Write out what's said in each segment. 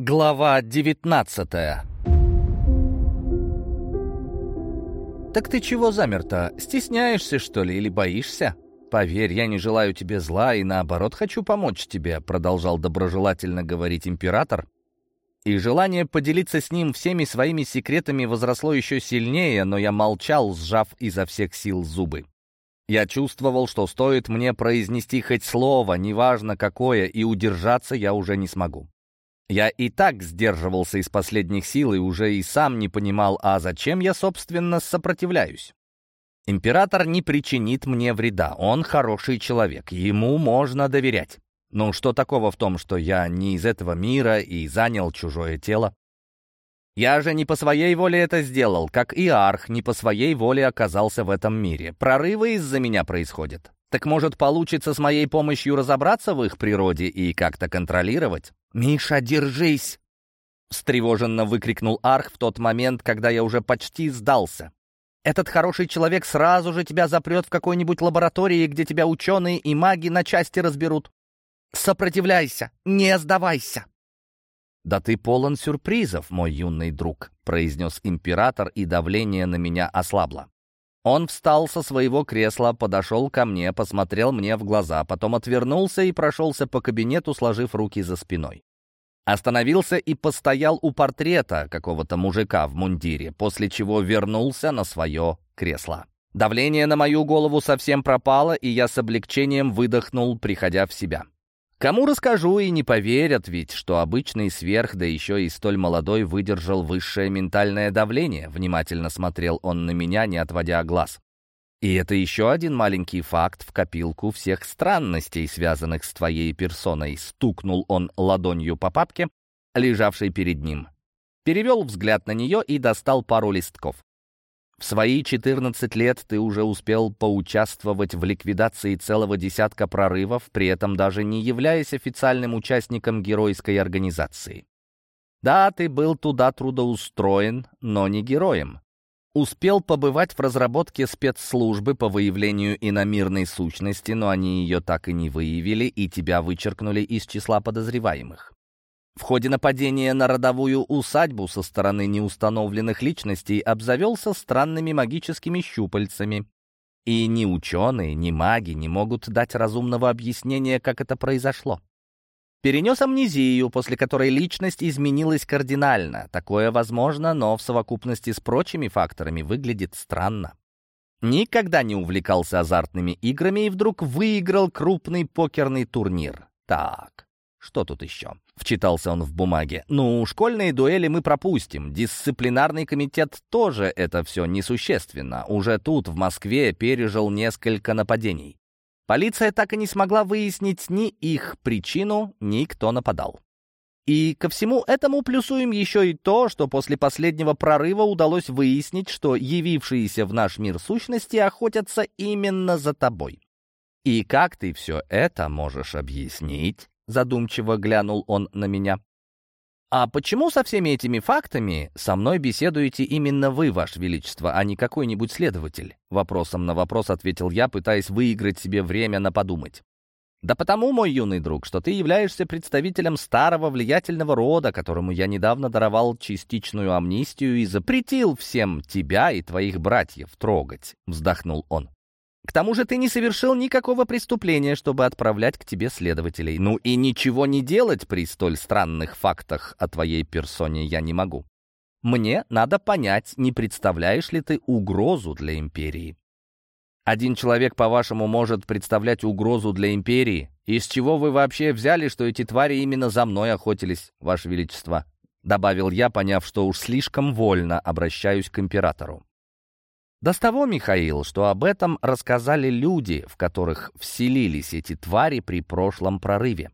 Глава 19 «Так ты чего замер-то? Стесняешься, что ли, или боишься?» «Поверь, я не желаю тебе зла и, наоборот, хочу помочь тебе», продолжал доброжелательно говорить император. И желание поделиться с ним всеми своими секретами возросло еще сильнее, но я молчал, сжав изо всех сил зубы. Я чувствовал, что стоит мне произнести хоть слово, неважно какое, и удержаться я уже не смогу. Я и так сдерживался из последних сил и уже и сам не понимал, а зачем я, собственно, сопротивляюсь. Император не причинит мне вреда, он хороший человек, ему можно доверять. Ну, что такого в том, что я не из этого мира и занял чужое тело? Я же не по своей воле это сделал, как и Арх не по своей воле оказался в этом мире. Прорывы из-за меня происходят. Так может, получится с моей помощью разобраться в их природе и как-то контролировать? «Миша, держись!» — встревоженно выкрикнул Арх в тот момент, когда я уже почти сдался. «Этот хороший человек сразу же тебя запрет в какой-нибудь лаборатории, где тебя ученые и маги на части разберут. Сопротивляйся, не сдавайся!» «Да ты полон сюрпризов, мой юный друг», — произнес император, и давление на меня ослабло. Он встал со своего кресла, подошел ко мне, посмотрел мне в глаза, потом отвернулся и прошелся по кабинету, сложив руки за спиной. Остановился и постоял у портрета какого-то мужика в мундире, после чего вернулся на свое кресло. Давление на мою голову совсем пропало, и я с облегчением выдохнул, приходя в себя. Кому расскажу и не поверят ведь, что обычный сверх, да еще и столь молодой, выдержал высшее ментальное давление. Внимательно смотрел он на меня, не отводя глаз. И это еще один маленький факт в копилку всех странностей, связанных с твоей персоной. Стукнул он ладонью по папке, лежавшей перед ним. Перевел взгляд на нее и достал пару листков. В свои 14 лет ты уже успел поучаствовать в ликвидации целого десятка прорывов, при этом даже не являясь официальным участником геройской организации. Да, ты был туда трудоустроен, но не героем. Успел побывать в разработке спецслужбы по выявлению иномирной сущности, но они ее так и не выявили, и тебя вычеркнули из числа подозреваемых. В ходе нападения на родовую усадьбу со стороны неустановленных личностей обзавелся странными магическими щупальцами. И ни ученые, ни маги не могут дать разумного объяснения, как это произошло. Перенес амнезию, после которой личность изменилась кардинально. Такое возможно, но в совокупности с прочими факторами выглядит странно. Никогда не увлекался азартными играми и вдруг выиграл крупный покерный турнир. Так, что тут еще? Вчитался он в бумаге. Ну, школьные дуэли мы пропустим. Дисциплинарный комитет тоже это все несущественно. Уже тут, в Москве, пережил несколько нападений. Полиция так и не смогла выяснить ни их причину, ни кто нападал. И ко всему этому плюсуем еще и то, что после последнего прорыва удалось выяснить, что явившиеся в наш мир сущности охотятся именно за тобой. И как ты все это можешь объяснить? Задумчиво глянул он на меня. «А почему со всеми этими фактами со мной беседуете именно вы, Ваше Величество, а не какой-нибудь следователь?» Вопросом на вопрос ответил я, пытаясь выиграть себе время на подумать. «Да потому, мой юный друг, что ты являешься представителем старого влиятельного рода, которому я недавно даровал частичную амнистию и запретил всем тебя и твоих братьев трогать», — вздохнул он. К тому же ты не совершил никакого преступления, чтобы отправлять к тебе следователей. Ну и ничего не делать при столь странных фактах о твоей персоне я не могу. Мне надо понять, не представляешь ли ты угрозу для империи. Один человек, по-вашему, может представлять угрозу для империи? Из чего вы вообще взяли, что эти твари именно за мной охотились, ваше величество? Добавил я, поняв, что уж слишком вольно обращаюсь к императору. Да с того, Михаил, что об этом рассказали люди, в которых вселились эти твари при прошлом прорыве.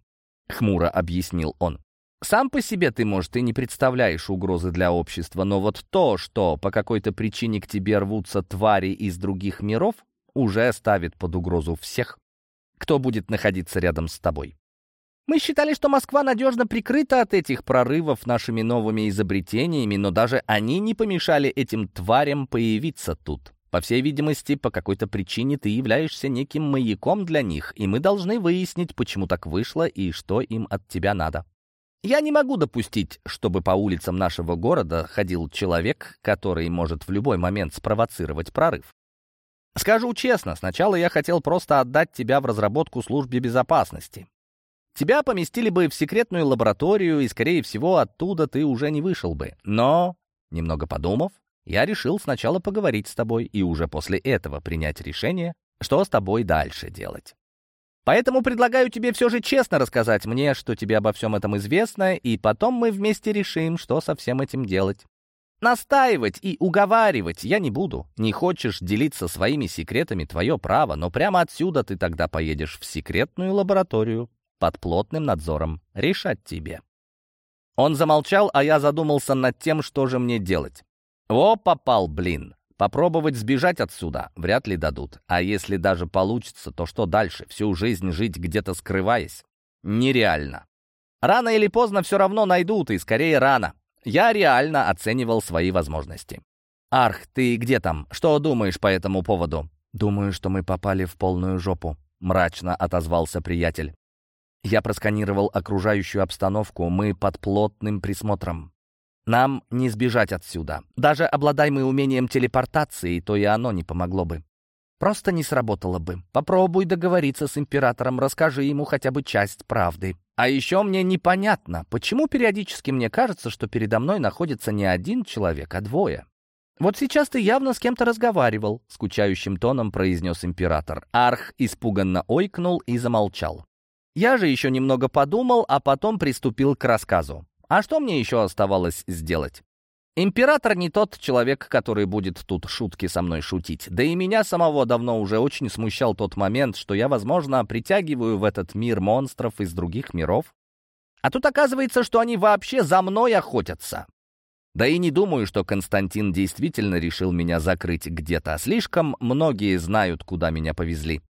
Хмуро объяснил он. Сам по себе ты, может, и не представляешь угрозы для общества, но вот то, что по какой-то причине к тебе рвутся твари из других миров, уже ставит под угрозу всех, кто будет находиться рядом с тобой. Мы считали, что Москва надежно прикрыта от этих прорывов нашими новыми изобретениями, но даже они не помешали этим тварям появиться тут. По всей видимости, по какой-то причине ты являешься неким маяком для них, и мы должны выяснить, почему так вышло и что им от тебя надо. Я не могу допустить, чтобы по улицам нашего города ходил человек, который может в любой момент спровоцировать прорыв. Скажу честно, сначала я хотел просто отдать тебя в разработку службе безопасности. Тебя поместили бы в секретную лабораторию, и, скорее всего, оттуда ты уже не вышел бы. Но, немного подумав, я решил сначала поговорить с тобой и уже после этого принять решение, что с тобой дальше делать. Поэтому предлагаю тебе все же честно рассказать мне, что тебе обо всем этом известно, и потом мы вместе решим, что со всем этим делать. Настаивать и уговаривать я не буду. Не хочешь делиться своими секретами — твое право, но прямо отсюда ты тогда поедешь в секретную лабораторию под плотным надзором. Решать тебе. Он замолчал, а я задумался над тем, что же мне делать. О, попал, блин. Попробовать сбежать отсюда вряд ли дадут. А если даже получится, то что дальше? Всю жизнь жить где-то скрываясь? Нереально. Рано или поздно все равно найдут, и скорее рано. Я реально оценивал свои возможности. «Арх, ты где там? Что думаешь по этому поводу?» «Думаю, что мы попали в полную жопу», — мрачно отозвался приятель. Я просканировал окружающую обстановку, мы под плотным присмотром. Нам не сбежать отсюда. Даже обладай мы умением телепортации, то и оно не помогло бы. Просто не сработало бы. Попробуй договориться с императором, расскажи ему хотя бы часть правды. А еще мне непонятно, почему периодически мне кажется, что передо мной находится не один человек, а двое. «Вот сейчас ты явно с кем-то разговаривал», — скучающим тоном произнес император. Арх испуганно ойкнул и замолчал. Я же еще немного подумал, а потом приступил к рассказу. А что мне еще оставалось сделать? Император не тот человек, который будет тут шутки со мной шутить. Да и меня самого давно уже очень смущал тот момент, что я, возможно, притягиваю в этот мир монстров из других миров. А тут оказывается, что они вообще за мной охотятся. Да и не думаю, что Константин действительно решил меня закрыть где-то. Слишком многие знают, куда меня повезли.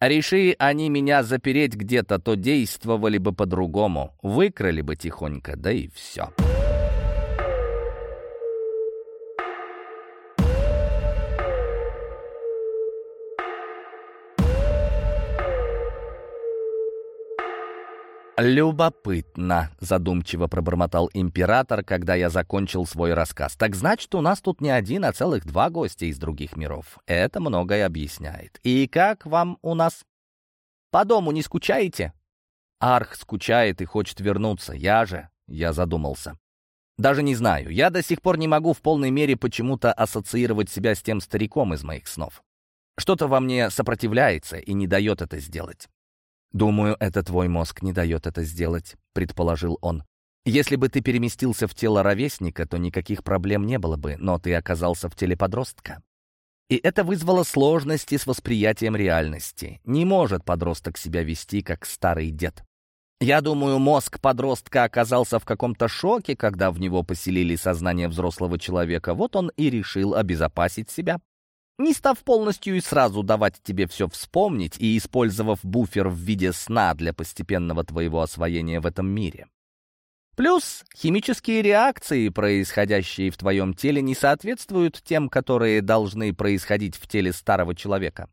Реши они меня запереть где-то, то действовали бы по-другому. Выкрали бы тихонько, да и все. «Любопытно», — задумчиво пробормотал император, когда я закончил свой рассказ. «Так значит, у нас тут не один, а целых два гостя из других миров. Это многое объясняет. И как вам у нас? По дому не скучаете?» «Арх скучает и хочет вернуться. Я же...» — я задумался. «Даже не знаю. Я до сих пор не могу в полной мере почему-то ассоциировать себя с тем стариком из моих снов. Что-то во мне сопротивляется и не дает это сделать». «Думаю, это твой мозг не дает это сделать», — предположил он. «Если бы ты переместился в тело ровесника, то никаких проблем не было бы, но ты оказался в теле подростка. И это вызвало сложности с восприятием реальности. Не может подросток себя вести, как старый дед. Я думаю, мозг подростка оказался в каком-то шоке, когда в него поселили сознание взрослого человека. Вот он и решил обезопасить себя не став полностью и сразу давать тебе все вспомнить и использовав буфер в виде сна для постепенного твоего освоения в этом мире. Плюс химические реакции, происходящие в твоем теле, не соответствуют тем, которые должны происходить в теле старого человека.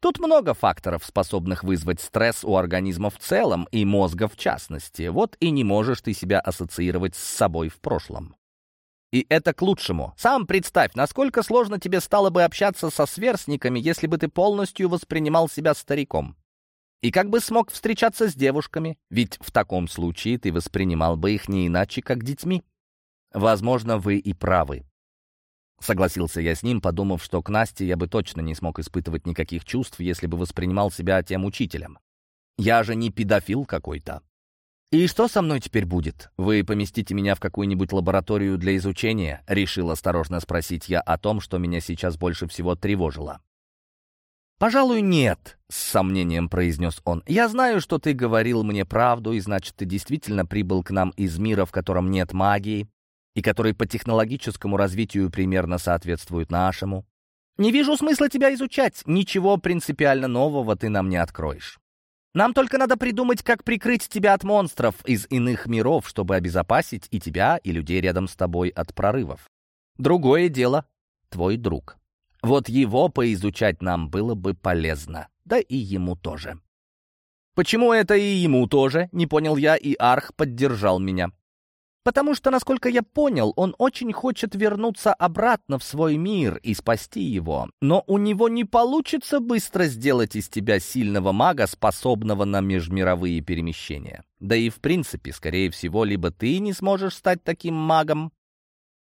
Тут много факторов, способных вызвать стресс у организма в целом и мозга в частности. Вот и не можешь ты себя ассоциировать с собой в прошлом. И это к лучшему. Сам представь, насколько сложно тебе стало бы общаться со сверстниками, если бы ты полностью воспринимал себя стариком. И как бы смог встречаться с девушками? Ведь в таком случае ты воспринимал бы их не иначе, как детьми. Возможно, вы и правы. Согласился я с ним, подумав, что к Насте я бы точно не смог испытывать никаких чувств, если бы воспринимал себя тем учителем. Я же не педофил какой-то. «И что со мной теперь будет? Вы поместите меня в какую-нибудь лабораторию для изучения?» Решил осторожно спросить я о том, что меня сейчас больше всего тревожило. «Пожалуй, нет», — с сомнением произнес он. «Я знаю, что ты говорил мне правду, и значит, ты действительно прибыл к нам из мира, в котором нет магии, и который по технологическому развитию примерно соответствует нашему. Не вижу смысла тебя изучать. Ничего принципиально нового ты нам не откроешь. Нам только надо придумать, как прикрыть тебя от монстров из иных миров, чтобы обезопасить и тебя, и людей рядом с тобой от прорывов. Другое дело — твой друг. Вот его поизучать нам было бы полезно, да и ему тоже. Почему это и ему тоже, не понял я, и Арх поддержал меня. Потому что, насколько я понял, он очень хочет вернуться обратно в свой мир и спасти его. Но у него не получится быстро сделать из тебя сильного мага, способного на межмировые перемещения. Да и в принципе, скорее всего, либо ты не сможешь стать таким магом,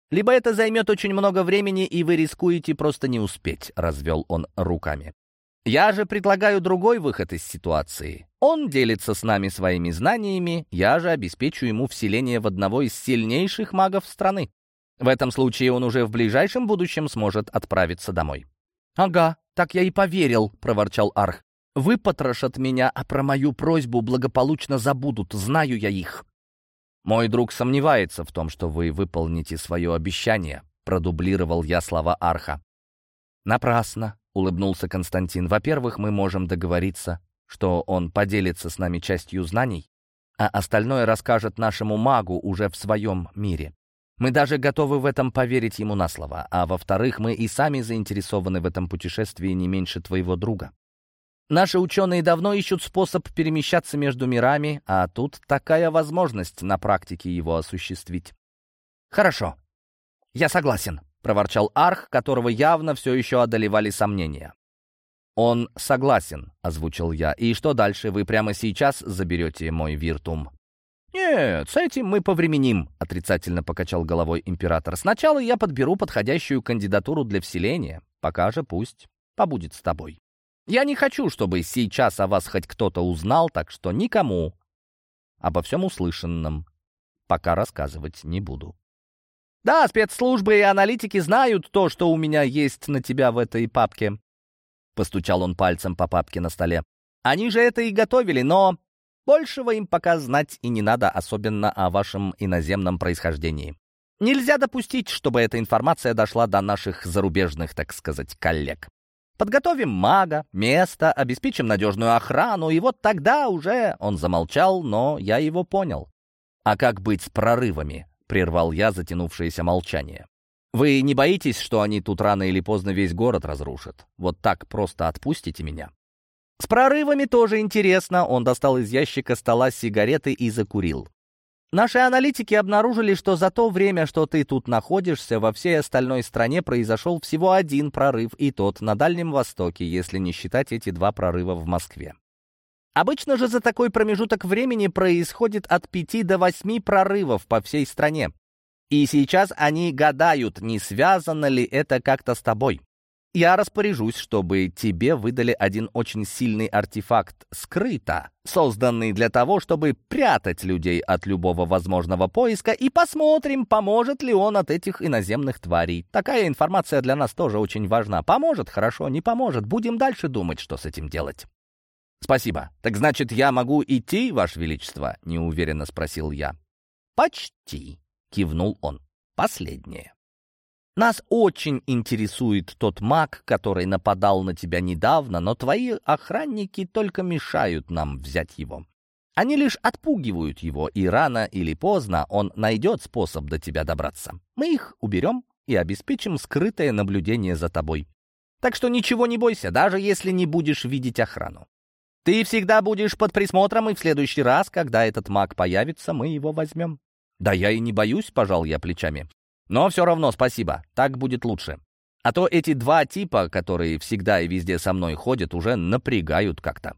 либо это займет очень много времени, и вы рискуете просто не успеть, развел он руками. Я же предлагаю другой выход из ситуации. Он делится с нами своими знаниями, я же обеспечу ему вселение в одного из сильнейших магов страны. В этом случае он уже в ближайшем будущем сможет отправиться домой. «Ага, так я и поверил», — проворчал Арх. «Выпотрошат меня, а про мою просьбу благополучно забудут, знаю я их». «Мой друг сомневается в том, что вы выполните свое обещание», — продублировал я слова Арха. «Напрасно улыбнулся Константин. «Во-первых, мы можем договориться, что он поделится с нами частью знаний, а остальное расскажет нашему магу уже в своем мире. Мы даже готовы в этом поверить ему на слово. А во-вторых, мы и сами заинтересованы в этом путешествии не меньше твоего друга. Наши ученые давно ищут способ перемещаться между мирами, а тут такая возможность на практике его осуществить. Хорошо, я согласен проворчал Арх, которого явно все еще одолевали сомнения. «Он согласен», — озвучил я. «И что дальше? Вы прямо сейчас заберете мой виртум?» «Нет, с этим мы повременим», — отрицательно покачал головой император. «Сначала я подберу подходящую кандидатуру для вселения. Пока же пусть побудет с тобой. Я не хочу, чтобы сейчас о вас хоть кто-то узнал, так что никому обо всем услышанном пока рассказывать не буду». Да, спецслужбы и аналитики знают то, что у меня есть на тебя в этой папке. Постучал он пальцем по папке на столе. Они же это и готовили, но большего им пока знать и не надо, особенно о вашем иноземном происхождении. Нельзя допустить, чтобы эта информация дошла до наших зарубежных, так сказать, коллег. Подготовим мага, место, обеспечим надежную охрану, и вот тогда уже...» Он замолчал, но я его понял. «А как быть с прорывами?» — прервал я затянувшееся молчание. «Вы не боитесь, что они тут рано или поздно весь город разрушат? Вот так просто отпустите меня?» «С прорывами тоже интересно». Он достал из ящика стола сигареты и закурил. Наши аналитики обнаружили, что за то время, что ты тут находишься, во всей остальной стране произошел всего один прорыв, и тот на Дальнем Востоке, если не считать эти два прорыва в Москве. Обычно же за такой промежуток времени происходит от 5 до 8 прорывов по всей стране. И сейчас они гадают, не связано ли это как-то с тобой. Я распоряжусь, чтобы тебе выдали один очень сильный артефакт скрыто, созданный для того, чтобы прятать людей от любого возможного поиска, и посмотрим, поможет ли он от этих иноземных тварей. Такая информация для нас тоже очень важна. Поможет? Хорошо, не поможет. Будем дальше думать, что с этим делать. «Спасибо. Так значит, я могу идти, Ваше Величество?» — неуверенно спросил я. «Почти», — кивнул он. «Последнее. Нас очень интересует тот маг, который нападал на тебя недавно, но твои охранники только мешают нам взять его. Они лишь отпугивают его, и рано или поздно он найдет способ до тебя добраться. Мы их уберем и обеспечим скрытое наблюдение за тобой. Так что ничего не бойся, даже если не будешь видеть охрану. Ты всегда будешь под присмотром, и в следующий раз, когда этот маг появится, мы его возьмем». «Да я и не боюсь», — пожал я плечами. «Но все равно спасибо, так будет лучше. А то эти два типа, которые всегда и везде со мной ходят, уже напрягают как-то».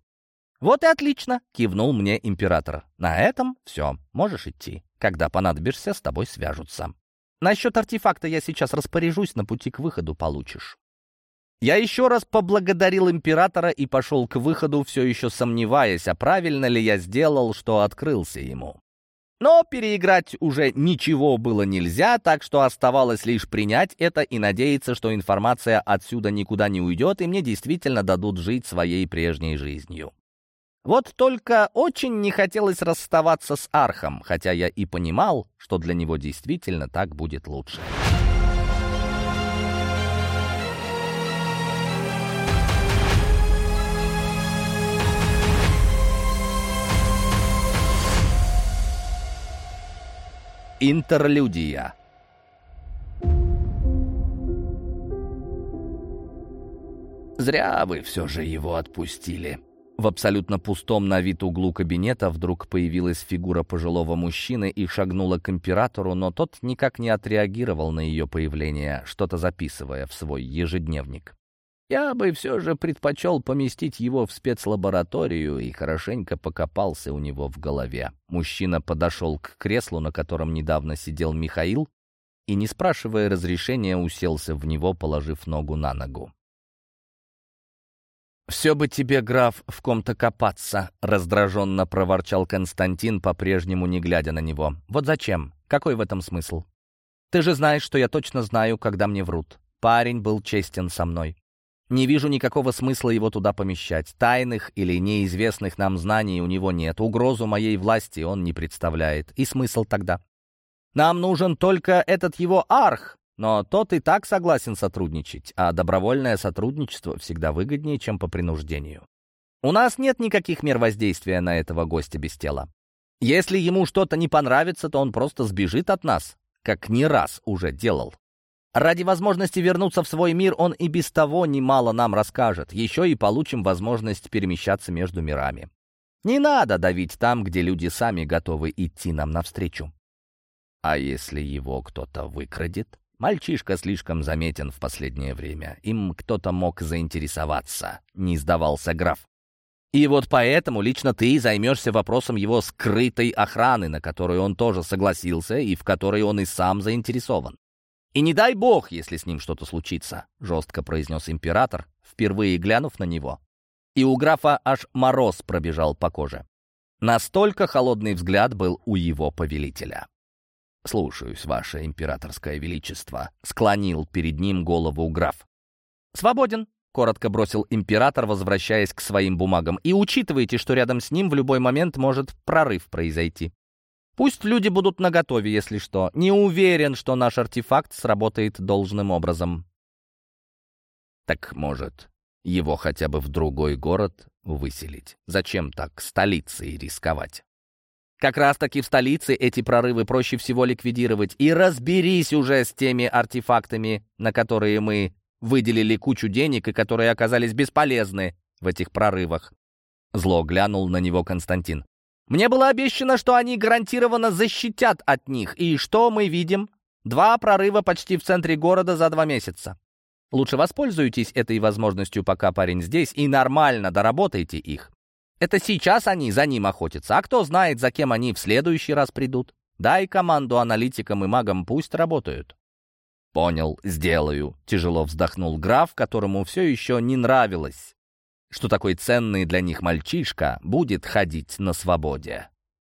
«Вот и отлично», — кивнул мне император. «На этом все, можешь идти. Когда понадобишься, с тобой свяжутся. Насчет артефакта я сейчас распоряжусь, на пути к выходу получишь». Я еще раз поблагодарил императора и пошел к выходу, все еще сомневаясь, а правильно ли я сделал, что открылся ему. Но переиграть уже ничего было нельзя, так что оставалось лишь принять это и надеяться, что информация отсюда никуда не уйдет, и мне действительно дадут жить своей прежней жизнью. Вот только очень не хотелось расставаться с Архом, хотя я и понимал, что для него действительно так будет лучше. Интерлюдия «Зря вы все же его отпустили», В абсолютно пустом на вид углу кабинета вдруг появилась фигура пожилого мужчины и шагнула к императору, но тот никак не отреагировал на ее появление, что-то записывая в свой ежедневник. Я бы все же предпочел поместить его в спецлабораторию и хорошенько покопался у него в голове. Мужчина подошел к креслу, на котором недавно сидел Михаил, и, не спрашивая разрешения, уселся в него, положив ногу на ногу. «Все бы тебе, граф, в ком-то копаться», — раздраженно проворчал Константин, по-прежнему не глядя на него. «Вот зачем? Какой в этом смысл? Ты же знаешь, что я точно знаю, когда мне врут. Парень был честен со мной. Не вижу никакого смысла его туда помещать. Тайных или неизвестных нам знаний у него нет. Угрозу моей власти он не представляет. И смысл тогда? Нам нужен только этот его арх, но тот и так согласен сотрудничать, а добровольное сотрудничество всегда выгоднее, чем по принуждению. У нас нет никаких мер воздействия на этого гостя без тела. Если ему что-то не понравится, то он просто сбежит от нас, как не раз уже делал. Ради возможности вернуться в свой мир он и без того немало нам расскажет. Еще и получим возможность перемещаться между мирами. Не надо давить там, где люди сами готовы идти нам навстречу. А если его кто-то выкрадет? Мальчишка слишком заметен в последнее время. Им кто-то мог заинтересоваться, не сдавался граф. И вот поэтому лично ты займешься вопросом его скрытой охраны, на которую он тоже согласился и в которой он и сам заинтересован. «И не дай бог, если с ним что-то случится», — жестко произнес император, впервые глянув на него. И у графа аж мороз пробежал по коже. Настолько холодный взгляд был у его повелителя. «Слушаюсь, ваше императорское величество», — склонил перед ним голову граф. «Свободен», — коротко бросил император, возвращаясь к своим бумагам. «И учитывайте, что рядом с ним в любой момент может прорыв произойти. Пусть люди будут наготове, если что. Не уверен, что наш артефакт сработает должным образом». «Так, может, его хотя бы в другой город выселить? Зачем так столицей рисковать?» Как раз-таки в столице эти прорывы проще всего ликвидировать. И разберись уже с теми артефактами, на которые мы выделили кучу денег и которые оказались бесполезны в этих прорывах. Зло глянул на него Константин. Мне было обещано, что они гарантированно защитят от них. И что мы видим? Два прорыва почти в центре города за два месяца. Лучше воспользуйтесь этой возможностью, пока парень здесь, и нормально доработайте их. Это сейчас они за ним охотятся, а кто знает, за кем они в следующий раз придут. Дай команду аналитикам и магам, пусть работают. «Понял, сделаю», — тяжело вздохнул граф, которому все еще не нравилось, что такой ценный для них мальчишка будет ходить на свободе.